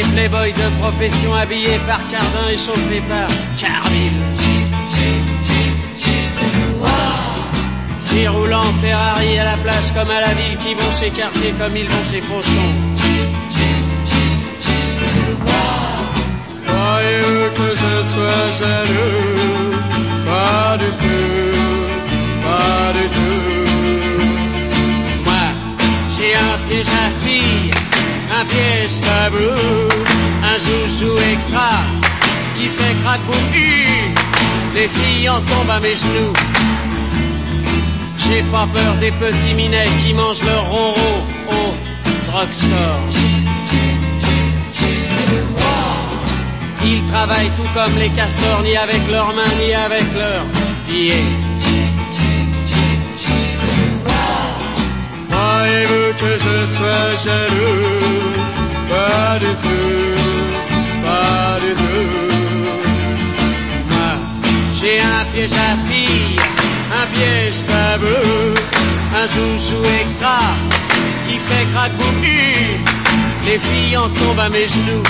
les playboys de profession habillés par Cardin et chaussés par Carville. Qui roulent en Ferrari à la plage comme à la ville, qui vont chez Cartier comme ils vont chez Fauchon. Croyez-vous que je sois jaloux? Pas du tout, pas du tout. Moi, j'ai un piège à fille, un piège tabou, un joujou extra qui fait boum Les filles en tombent à mes genoux. J'ai pas peur des petits minets qui mangent leur ronron au drugstore. Ils travaillent tout comme les castors, ni avec leurs mains, ni avec leurs pieds. Que je sois jaloux Pas du tout, pas du tout. J'ai un piège à fille, un piège tabou, un joujou extra qui fait boum Les filles en tombent à mes genoux.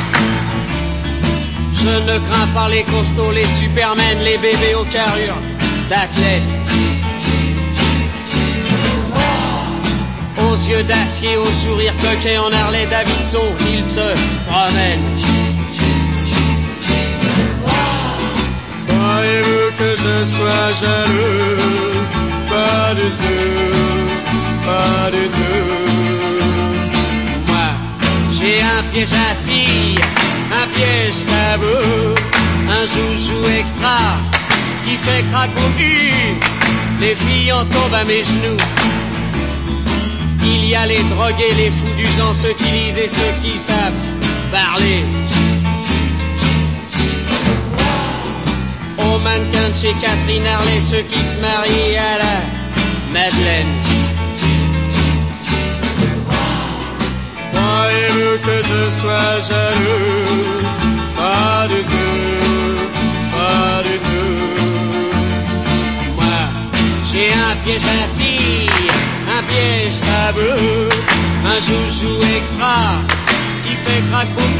Je ne crains pas les costauds, les supermen, les bébés aux carrures d'athlètes. Aux yeux d'acier, au sourire coquet en Harley Davidson, ils se promènent. Croyez-vous que je sois jaloux? Pas du tout, pas du tout. Moi, j'ai un piège à fille, un piège tabou, un joujou extra qui fait boum Les filles en tombent à mes genoux. Il y a les drogués, les fous du sang, ceux qui lisent et ceux qui savent parler. Aux mannequins de chez Catherine Harley, ceux qui se marient à la Madeleine. Croyez-vous que je sois jaloux? Pas du tout, pas du tout. Moi, j'ai un piège à fille, un piège un joujou extra qui fait crac boum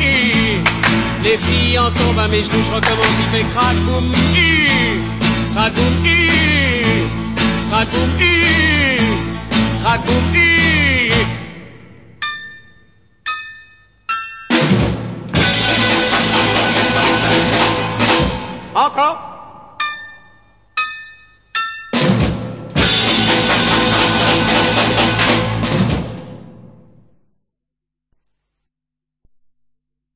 Les filles en tombent à mes genoux, je recommence, il fait crac boum crac boum crac boum crac boum Encore?